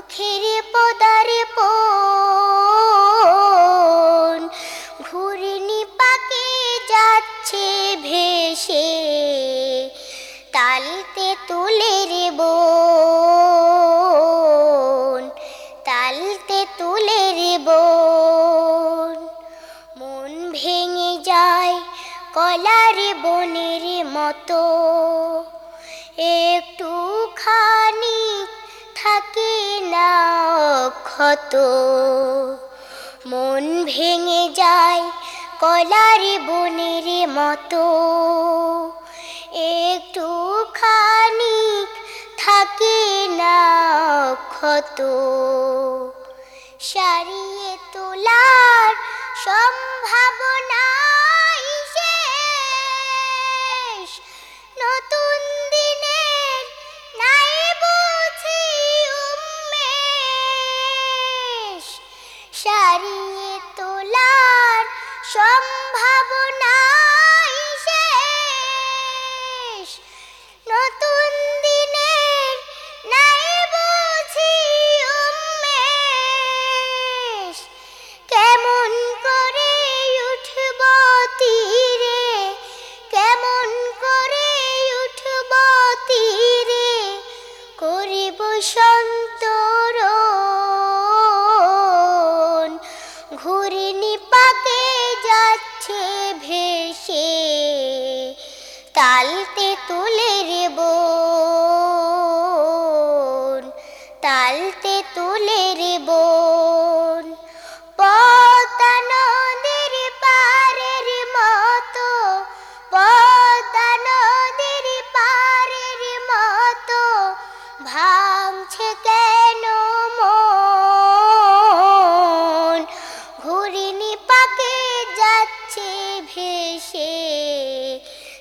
দুঃখের পদারে পন ঘূর্ণি পাকে যাচ্ছে ভেসে, তালতে তুলের বোন, তালতে তুলের বোন। মন ভেঙে যায় কলার বনের মতো একটু খানি থাকে না ক্ষত। মন ভেঙে যায় কলার বনের মতো। একটু খানি থাকে না ক্ষত। সারিয়ে তোলার সম্ভাবনাই তোলার তালতে রে বোন তালতে তুলের বোন।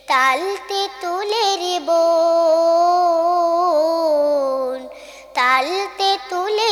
তালতে তুলের বোন তালতে বোন